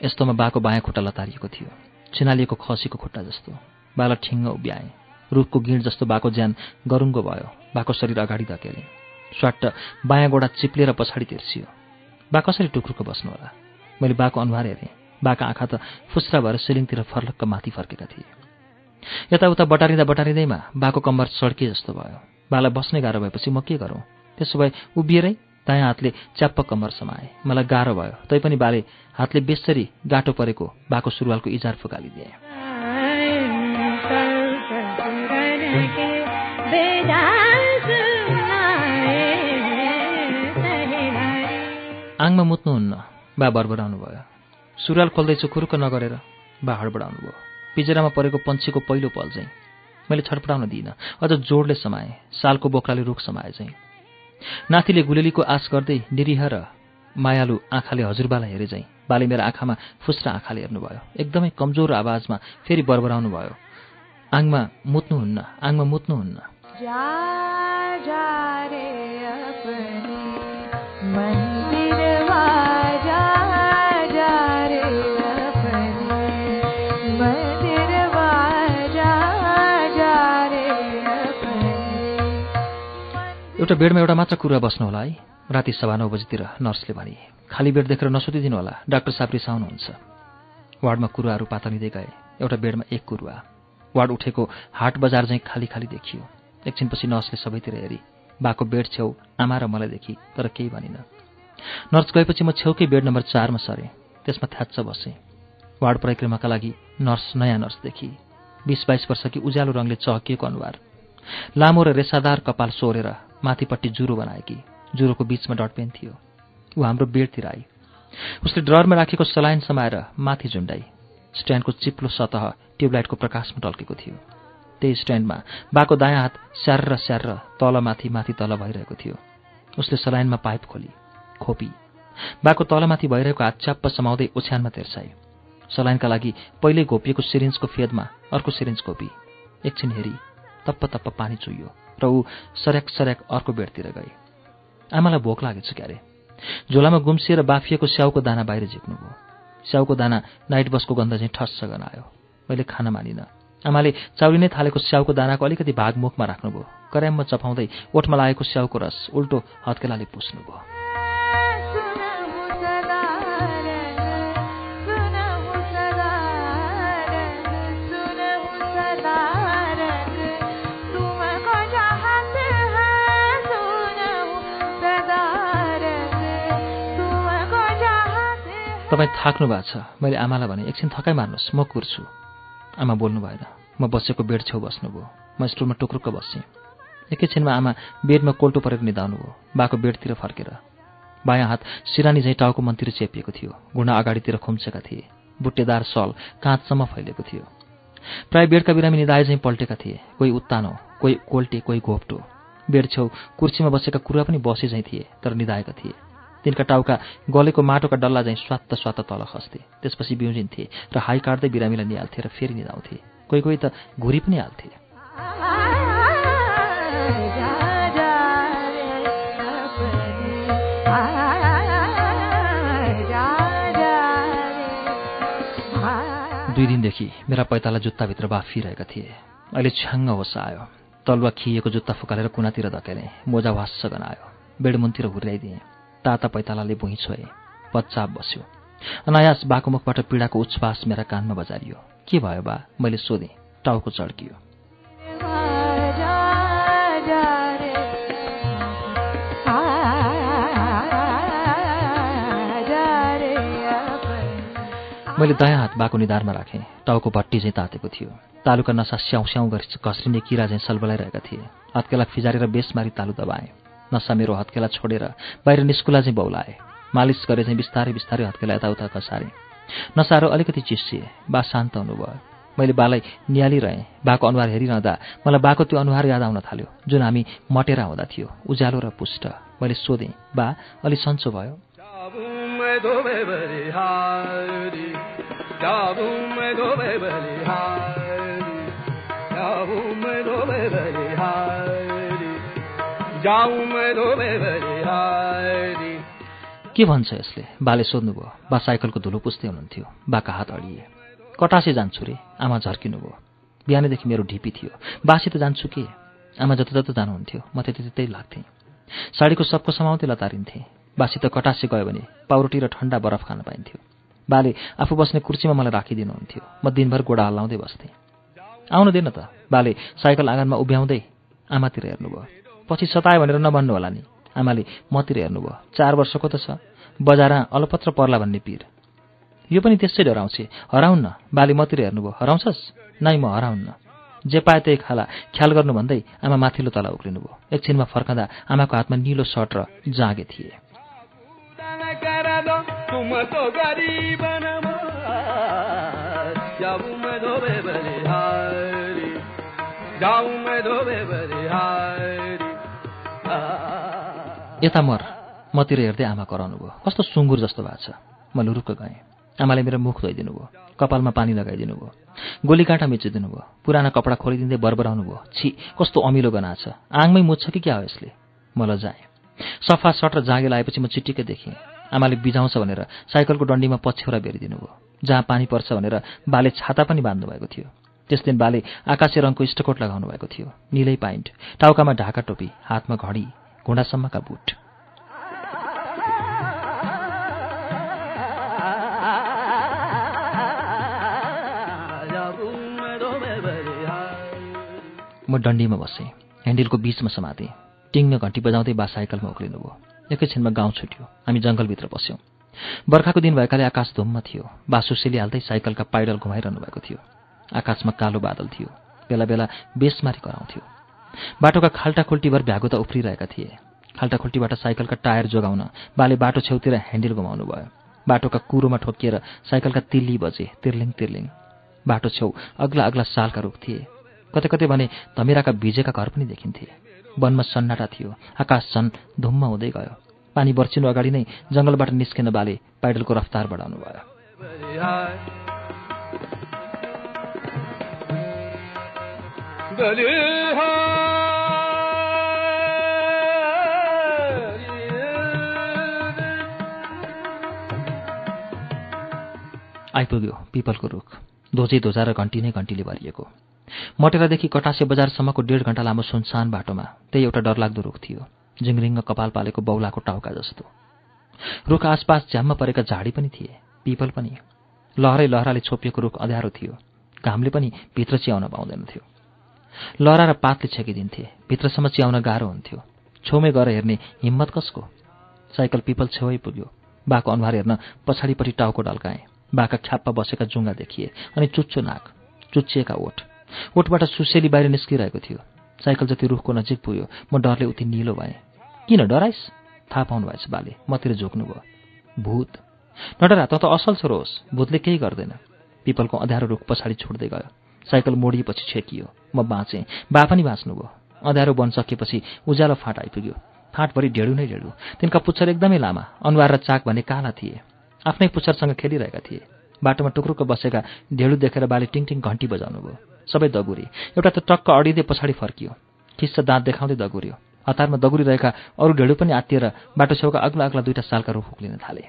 यस्तोमा बाको बायाँ खुट्टा लतारिएको थियो। छिनालिएको खसीको खुट्टा जस्तो। बाला ठिङ्ग उभ्याएँ रुखको गिँड जस्तो बाको ज्यान गरुङ्गो भयो। बाको शरीर अगाडि धकेले। स्वाट्ट बायाँ गोडा चिप्लेर पछाडि तिर्सियो। बा कसरी टुक्रुको बस्नु होला? मैले बाको अनुहार हेरेँ। बाका आँखा त फुस्रा भएर सिलिङतिर फर्लक्क माथि फर्केका थिए। यताउता बटारिँदा बटारिँदैमा बाको कम्बर सड्के जस्तो भयो। बालाई बस्नै गाह्रो भएपछि म के गरौँ? त्यसो भए उभिएरै दायाँ हातले च्याप्प कम्बर समाए। मलाई गाह्रो भयो। तैपनि बाले हातले बेसरी गाँटो परेको बाको सुरुवालको इजार फुकालिदिए। आङमा मुत्नुहुन्न। बा बरबराउनु भयो। सुरुवाल खोल्दैछु खुरुक्क नगरेर बा हडबडाउनु भयो। पिजरामा परेको पन्छीको पहिलो पल चाहिँ मैले छटपटाउन दिइनँ। अझ जोडले समाएँ सालको बोक्राले रुख समाए चाहिँ। नातिले गुलेलीको आश गर्दै निरीह र मायालु आँखाले हजुरबालाई हेरे चाहिँ बाले मेरो आँखामा फुस्रा आँखाले हेर्नुभयो। एकदमै कमजोर आवाजमा फेरि बरबराउनु भयो। आङमा मुत्नुहुन्न आङमा मुत्नुहुन्न। एउटा बेडमा एउटा मात्र कुरा बस्नु होला है। राति सभा नौ बजीतिर नर्सले भने खाली बेड देखेर नसुतिदिनु होला डाक्टर साहब रिसाउनुहुन्छ वार्डमा कुरुवाहरू पातनिँदै गए। एउटा बेडमा एक कुरुवा। वार्ड उठेको हाट बजार चाहिँ खाली खाली देखियो। एकछिनपछि नर्सले सबैतिर हेरी बाको बेड छेउ आमा र मलाई देखि तर केही भनिन। नर्स गएपछि म छेउकै बेड नम्बर चारमा सरेँ। त्यसमा थ्याच्च बसेँ। वार्ड परिक्रमाका लागि नर्स नयाँ नर्स देखि। बिस बाइस वर्षकी उज्यालो रङले चहकिएको अनुहार। लामो र रेसादार कपाल सोरेर माथिपट्टि जुरो बनाएकी जुरोको बिचमा डटपेन थियो। ऊ हाम्रो बेडतिर आई। उसले ड्ररमा राखेको सलाइन समाएर माथि झुन्डाई। स्ट्यान्डको चिप्लो सतह ट्युबलाइटको प्रकाशमा टल्केको थियो। त्यही स्ट्यान्डमा बाको दायाँ हात स्यार स्यार तलमाथि माथि तल भइरहेको थियो। उसले सलाइनमा पाइप खोली खोपी। बाको तलमाथि भइरहेको हात च्याप्प समाउँदै ओछ्यानमा तेर्साए सलाइनका लागि पहिल्यै घोपिएको सिरिन्जको फेदमा अर्को सिरिन्ज घोपी एकछिन हेरी तप्प तप्प पानी चुइयो र ऊ सर्याक सर्याक अर्को बेडतिर गए। आमालाई भोक लागेछ क्यारे। झोलामा गुम्सिएर बाफिएको स्याउको दाना बाहिर झिक्नुभयो स्याउको दाना नाइट बसको गन्ध चाहिँ ठस्स गनायो मैले खान मानिनँ। आमाले चाउरिनै थालेको स्याउको दानाको अलिकति भाग मुखमा राख्नुभयो। कराममा चपाउँदै ओठमा लागेको स्याउको रस उल्टो हत्केलाले पुस्नुभयो। तपाईँ थाक्नु भएको छ। मैले आमालाई भने एकछिन थकाइ मार्नुहोस् म कुर्छु। आमा बोल्नु भएन। म बसेको बेड छेउ बस्नुभयो। म स्टुलमा टुक्रुक्क बसेँ। एकैछिनमा आमा बेडमा कोल्टो परेर निधाउनु भयो बाको बेडतिर फर्केर। बायाँ हात सिरानी झैँ टाउको मनतिर चेपिएको थियो। घुँडा अगाडितिर खुम्चेका थिए। बुट्टेदार सल काँचसम्म फैलेको थियो। प्राय बेडका बिरामी निधाए झैँ पल्टेका थिए। कोही उत्तानो कोही कोल्टे कोही घोप्टो। बेड छेउ कुर्सीमा बसेका कुरा पनि बसे झैँ थिए तर निधाएका थिए। तिनका टाउका गलेको माटोका डल्ला झैँ स्वात्त स्वात्त तल खस्थे। त्यसपछि बिउजिन्थे र हाई काट्दै बिरामीलाई निहाल्थे र फेरि निधाउँथे। कोही कोही त घुरी पनि हाल्थे। दुई दिनदेखि मेरा पैताला जुत्ताभित्र बाफिरहेका थिए। अहिले छ्याङ्ग होस् आयो। तलुवा खिएको जुत्ता फुकालेर कुनातिर धकेलेँ। मोजा वास्स गनायो बेडमुनतिर हुर्याइदिएँ। ताता पैतालाले भुइँ छोए। पच्चाप बस्यो। अनायास बाको मुखबाट पीडाको उच्छ्वास मेरा कानमा बजारियो। के भयो बा? मैले सोधेँ। टाउको चड्कियो। मैले दयाँ हात बाको निधारमा राखेँ। टाउको भट्टी चाहिँ तातेको थियो। तालुका नसा स्याउ स्याउ गरी घस्रिने किरा चाहिँ सलबलाइरहेका थिए। हत्केला फिजारेर बेसमारी तालु दबाएँ। नसा मेरो हत्केला छोडेर बाहिर निस्कुला चाहिँ बौलाए। मालिस गरे चाहिँ बिस्तारै बिस्तारै हत्केला यताउता कसारेँ नसाहरू अलिकति चिस्सिए। बा शान्त हुनुभयो। मैले बालाई निहालिरहेँ। बाको अनुहार हेरिरहँदा मलाई बाको त्यो अनुहार याद आउन थाल्यो जुन हामी मटेरा हुँदा थियो उज्यालो र पुष्ट। मैले सोधेँ बा अलि सन्चो भयो? के भन्छ यसले? बाले सोध्नुभयो। बा साइकलको धुलो पुस्दै हुनुहुन्थ्यो। बाका हात अडिए। कटासे जान्छु रे आमा झर्किनुभयो। बिहानैदेखि मेरो ढिपी थियो। बासी त जान्छु के? आमा जता जता जानुहुन्थ्यो। म त्यति त्यतै लाग्थेँ। साडीको सबको समाउँदै लतारिन्थेँ। बासी त कटासे गयो भने पाउरोटी र ठन्डा बरफ खान पाइन्थ्यो। बाले आफू बस्ने कुर्सीमा मलाई राखिदिनुहुन्थ्यो। म दिनभर गोडा हल्लाउँदै बस्थेँ। आउनु दिएन त। बाले साइकल आँगनमा उभ्याउँदै आमातिर हेर्नुभयो। पछि सतायो भनेर नभन्नु होला नि। आमाले मतिर हेर्नुभयो। चार वर्षको त छ। बजारा अलपत्र पर्ला भन्ने पिर। यो पनि त्यसै डराउँछे। हराउन्न बाले मतिर हेर्नुभयो। हराउँछस्? नाइ म हराउन्न। जे पाए त्यही खाला। ख्याल गर्नु भन्दै आमा माथिल्लो तला उक्लिनुभयो। एकछिनमा फर्कँदा आमाको हातमा निलो सर्ट र जाँगे थिए। यता मर। मतिर हेर्दै आमा कराउनु भयो। कस्तो सुँगुर जस्तो भएको छ। म लुरुक्क गएँ। आमाले मेरो मुख धोइदिनु भयो। कपालमा पानी लगाइदिनु भयो। गोली काँटा मिचिदिनु भयो। पुराना कपडा खोलिदिँदै बरबराउनु भयो। छि कस्तो अमिलो गना छ। आङमै मुछ कि क्या हो यसले? म लजाएँ। सफा सट र जाँगे लगाएपछि म चिटिक्कै देखेँ आमाले बिजाउँछ भनेर साइकलको डन्डीमा पछ्यौरा बेरिदिनु भयो। जहाँ पानी पर्छ भनेर बाले छाता पनि बाँध्नु भएको थियो। त्यस दिन बाले आकाशे रङको इस्टकोट लगाउनु भएको थियो। निलै पाइन्ट। टाउकामा ढाका टोपी। हातमा घडी। घुँडासम्मका बुट म डन्डीमा बसेँ ह्यान्डलको बिचमा समातेँ टिङ्ग घन्टी बजाउँदै बा साइकलमा उक्लिनु भयो एकैछिनमा गाउँ छुट्यो हामी जङ्गलभित्र पस्यौँ बर्खाको दिन भएकाले आकाश धुम्म थियो बासुसेली हाल्दै साइकलका पाइडल घुमाइरहनु भएको थियो आकाशमा कालो बादल थियो बेला बेला बेसमारी कराउँथ्यो बाटोका खाल्टाखुल्टीभर भ्यागो त उफ्रिरहेका थिए। खाल्टाखुल्टीबाट साइकलका टायर जोगाउन बाले बाटो छेउतिर ह्यान्डल घुमाउनु भयो। बाटोका कुरोमा ठोकिएर साइकलका तिल्ली बजे तिर्लिङ तिर्लिङ। बाटो छेउ अग्ला अग्ला सालका रुख थिए। कतै कतै भने धमिराका भिजेका घर पनि देखिन्थे। वनमा सन्नाटा थियो आकाश झन् धुम्म हुँदै गयो। पानी बर्चिनु अगाडि नै जङ्गलबाट निस्किन बाले पाइडलको रफ्तार बढाउनु भयो आइपुग्यो पिपलको रुख। धोजै धोजा र घन्टी नै घन्टीले भरिएको। मटेरादेखि कटासे बजारसम्मको डेढ घन्टा लामो सुनसान बाटोमा त्यही एउटा डरलाग्दो रुख थियो जिङरिङ्ग कपाल पालेको बौलाको टाउका जस्तो। रुख आसपास झ्याम्म परेका झाडी पनि थिए पिपल पनि। लहरै लहराले छोपिएको रुख अँध्यारो थियो घामले पनि भित्र चियाउन पाउँदैनथ्यो लहरा र पातले छेकिदिन्थे भित्रसम्म चियाउन गाह्रो हुन्थ्यो। छेउमै गएर हेर्ने हिम्मत कसको? साइकल पिपल छेउै पुग्यो बाको अनुहार हेर्न पछाडिपट्टि टाउको ढल्काएँ। बाका ख्याप्पा बसेका जुङ्गा देखिए अनि चुच्चो नाक चुच्चिएका ओठ। ओठबाट सुसेली बाहिर निस्किरहेको थियो। साइकल जति रुखको नजिक पुग्यो म डरले उति निलो भएँ। किन डराइस? थाहा पाउनु भएछ बाले मतिर झोक्नुभयो। भूत। नडरा त त असल छोरो होस् भूतले केही गर्दैन। पिपलको अँध्यारो रुख पछाडि छोड्दै गयो। साइकल मोडिएपछि छेकियो। म बाँचेँ। बा पनि बाँच्नुभयो। अँध्यारो बन सकेपछि उज्यालो फाँट आइपुग्यो। फाँटभरि ढेडु नै ढेडु। तिनका पुच्छर एकदमै लामा अनुहार र चाक भने काला थिए। आफ्नै पुच्छरसँग खेलिरहेका थिए। बाटोमा टुक्रुक्क बसेका ढेँडु देखेर बाले टिङ घन्टी बजाउनु भयो। सबै दगुरे। एउटा त टक्क अडिँदै पछाडि फर्कियो। खिस्स दाँत देखाउँदै दगुर्यो। हतारमा दगुरिरहेका अरू ढेँडु पनि आत्तिएर बाटो छेउका अग्ला अग्ला दुईटा सालका रुख उक्लिन थाले।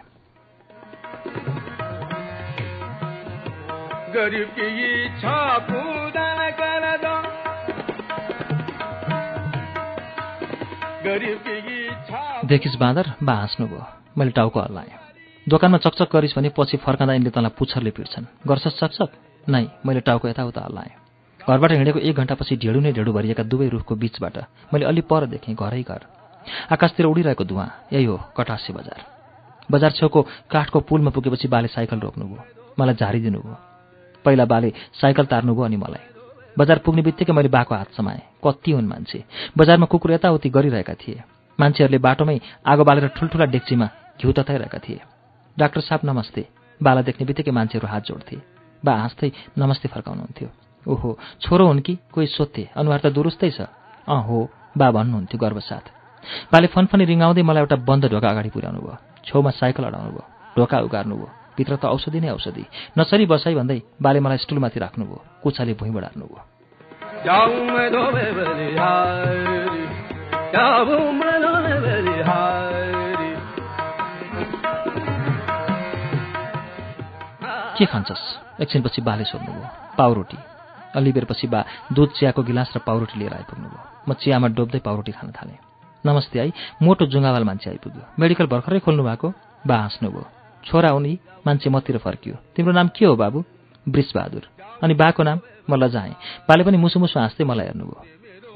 देखिस बाँदर बा हाँस्नुभयो मैले टाउको हल्लाएँ। दोकानमा चकचक गरिस् भने पछि फर्काँदा यिनले तँलाई पुच्छरले पिट्छन् गर्छस् चकचक? नै मैले टाउको यताउता हल्लाएँ। घरबाट हिँडेको एक घन्टापछि ढेँडु नै ढेँडु भरिएका दुवै रुखको बिचबाट मैले अलि पर देखेँ घरै घर। आकाशतिर उडिरहेको धुवा यही हो कटासे बजार। बजार छेउको काठको पुलमा पुगेपछि बाले साइकल रोक्नुभयो। मलाई झारिदिनु भयो पहिला बाले साइकल तार्नुभयो अनि मलाई। बजार पुग्ने बित्तिकै मैले बाको हात समाएँ। कति हुन् मान्छे। बजारमा कुकुर यताउति गरिरहेका थिए। मान्छेहरूले बाटोमै आगो बालेर ठुल्ठुला डेक्चीमा घिउ तताइरहेका थिए। डाक्टर साहब नमस्ते। बाला देख्ने बित्तिकै मान्छेहरू हात जोड्थे। बा हाँस्दै नमस्ते फर्काउनुहुन्थ्यो। ओहो छोरो हुन् कि? कोही सोध्थे। अनुहार त दुरुस्तै छ। अँ हो बा भन्नुहुन्थ्यो गर्वसाथ बाले फनफनी रिङ्गाउँदै मलाई एउटा बन्द ढोका अगाडि पुर्याउनु भयो। छेउमा साइकल अडाउनु भयो। ढोका उगार्नु भयो। भित्र त औषधि नै औषधि। नसरी बसाइ भन्दै बाले मलाई स्टुलमाथि राख्नुभयो कुचाले भुइँ बढार्नु के खान्छस्? एकछिनपछि बाले सोध्नुभयो पाउरोटी। अलि बेरपछि बा दुध चियाको गिलास र पाउरोटी लिएर आइपुग्नुभयो। म चियामा डोब्दै पाउरोटी खान थालेँ। नमस्ते आई मोटो जुङ्गावाल मान्छे आइपुग्यो। मेडिकल भर्खरै खोल्नु भएको? बा हाँस्नुभयो छोरा उनी मान्छे मतिर फर्कियो। तिम्रो नाम के हो बाबु? बहादुर अनि बाको नाम? म लजाएँ। बाले पनि मुसु मुसु हाँस्दै मलाई हेर्नुभयो।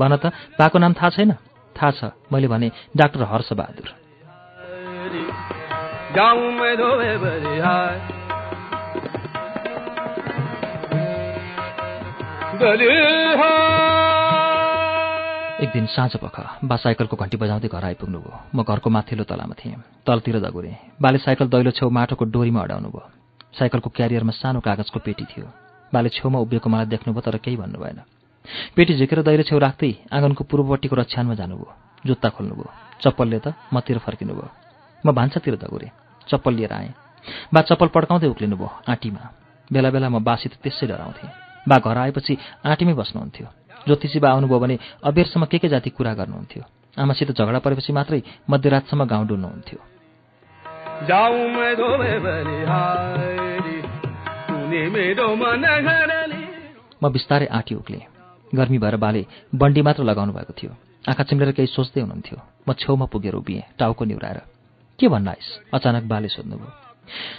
भन त बाको नाम थाहा छैन? थाहा छ। मैले भने डाक्टर हर्षबहादुर। एक दिन साँझ पख बा साइकलको घन्टी बजाउँदै घर आइपुग्नुभयो म घरको माथिल्लो तलामा थिएँ। तलतिर दगुरेँ बाले साइकल दैलो छेउ माटोको डोरीमा अडाउनु भयो। साइकलको क्यारियरमा सानो कागजको पेटी थियो। बाले छेउमा उभिएको मलाई देख्नुभयो तर केही भन्नु भएन। पेटी झिकेर दैलो छेउ राख्दै आँगनको पूर्वपट्टिको रक्षानमा जानुभयो जुत्ता खोल्नुभयो चप्पलले त मतिर फर्किनु भयो। म भान्सातिर दगुरेँ चप्पल लिएर आएँ। बा चप्पल पड्काउँदै उक्लिनु भयो आँटीमा। बेला बेला म बासित त्यसै डराउँथेँ। बा घर आएपछि आँटीमै बस्नुहुन्थ्यो। ज्योतिषी बा आउनुभयो भने अबेरसम्म के के जाति कुरा गर्नुहुन्थ्यो? आमासित झगडा परेपछि मात्रै मध्यरातसम्म गाउँ डुल्नुहुन्थ्यो। म बिस्तारै आँटी उक्लेँ गर्मी भएर बाले बन्डी मात्र लगाउनु भएको थियो। आँखा चिम्लेर केही सोच्दै हुनुहुन्थ्यो। म छेउमा पुगेर उभिएँ टाउको निहुराएर। के भन्न आइस अचानक बाले सोध्नुभयो।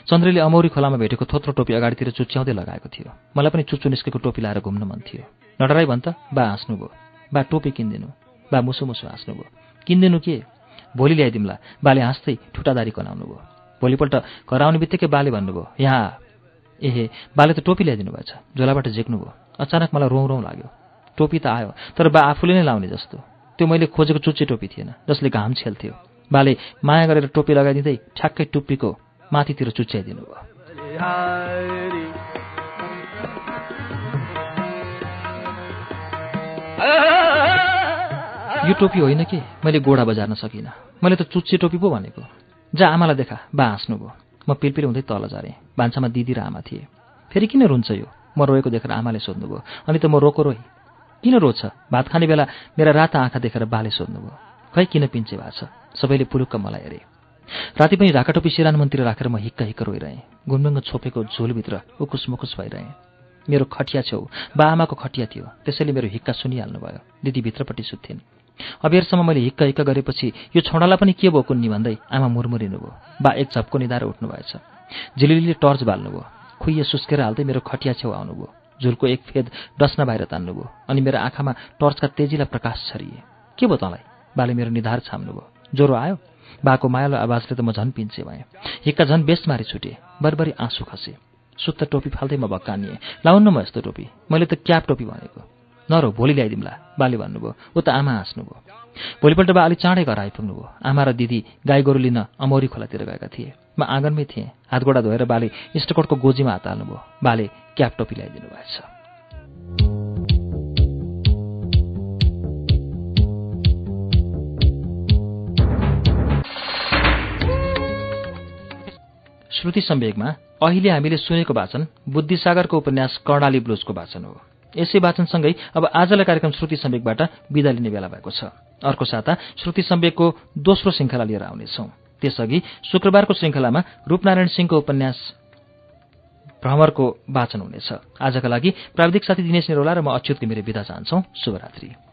चन्द्रले अमौरी खोलामा भेटेको थोत्रो टोपी अगाडितिर चुच्याउँदै लगाएको थियो। मलाई पनि चुच्चु निस्केको टोपी लाएर घुम्न मन थियो। नडराई भन् त बा हाँस्नुभयो बा टोपी किनिदिनु। बा मुसु मुसु हाँस्नुभयो किनिदिनु के? भोलि ल्याइदिउँला। बाले हाँस्दै ठुटादारी कनाउनु भयो। भोलिपल्ट घर आउने बित्तिकै बाले भन्नुभयो यहाँ एहे बाले त टोपी ल्याइदिनु भएछ। झोलाबाट झिक्नुभयो अचानक मलाई रौँ रौँ लाग्यो। टोपी त आयो तर बा आफूले नै लाउने जस्तो। त्यो मैले खोजेको चुच्चे टोपी थिएन जसले घाम छेल्थ्यो। बाले माया गरेर टोपी लगाइदिँदै ठ्याक्कै टुप्पीको माथितिर चुच्याइदिनु भयो यो टोपी होइन कि? मैले गोडा बजार्न सकिनँ। मैले त चुच्चे टोपी पो भनेको। जा आमालाई देखा बा हाँस्नुभयो म पिलपिल हुँदै तल झरेँ। भान्सामा दिदी र आमा थिए। फेरि किन रुन्छ यो? म रोएको देखेर आमाले सोध्नुभयो अनि त म रोको रोएँ। किन रोछ? भात खाने बेला मेरा राता आँखा देखेर बाले सोध्नुभयो खै किन पिन्चे भएको छ? सबैले पुरुक्क मलाई हेरे। राति पनि ढाकाटोपी सिरान मन्दिर राखेर म हिक्क हिक्क रोइरहेँ। गुनगुङ्ग छोपेको झोलभित्र उकुस मुकुस भइरहेँ। मेरो खटिया छेउ बा आमाको खटिया थियो। त्यसैले मेरो हिक्का सुनिहाल्नु भयो दिदी भित्रपट्टि सुत्थिन् अबेरसम्म मैले हिक्क हिक्क गरेपछि यो छोडालाई पनि के भयो कुन्नी भन्दै आमा मुरमुरिनु भयो बा एक झप्को निधाएर उठ्नु भएछ झिलिलीले टर्च बाल्नुभयो। खुइए सुस्केर हाल्दै मेरो खटिया छेउ आउनुभयो। झुलको एक फेद डस्न बाहिर तान्नुभयो अनि मेरो आँखामा टर्चका तेजीलाई प्रकाश छरिए। के भयो तँलाई? बाले मेरो निधार छाम्नुभयो। ज्वरो आयो? बाको मायालो आवाजले त म झन् पिन्छे भएँ। हिक्का झन् बेसमारी छुटे। बरबरी आँसु खसे। सुत्त टोपी फाल्दै म भक्कानिएँ। लाउनु न म यस्तो टोपी? मैले त क्याप टोपी भनेको। नरो भोलि ल्याइदिउँला। बाले भन्नुभयो। ऊ त आमा हाँस्नुभयो। भोलिपल्ट बा अलि चाँडै घर आइपुग्नुभयो। आमा र दिदी गाई गोरु लिन अमौरी खोलातिर गएका थिए। म आँगनमै थिएँ। हातगोडा धोएर बाले इष्टकोटको गोजीमा हात हाल्नुभयो। बाले क्याप टोपी ल्याइदिनु भएछ। श्रुति सम्वेगमा अहिले हामीले सुनेको वाचन बुद्धिसागरको उपन्यास कर्णाली ब्लुजको वाचन हो। यसै वाचनसँगै अब आजलाई कार्यक्रम श्रुति सम्वेकबाट विदा लिने बेला भएको छ। अर्को साता श्रुति सम्वेकको दोस्रो श्रृङ्खला लिएर आउनेछौँ। त्यसअघि शुक्रबारको श्रृङ्खलामा रूपनारायण सिंहको उपन्यास भ्रमरको वाचन हुनेछ। आजका लागि प्राविधिक साथी दिनेश निरोला र म अच्युत घिमिरे विदा चाहन्छौ। शुभरात्री।